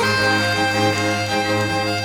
Música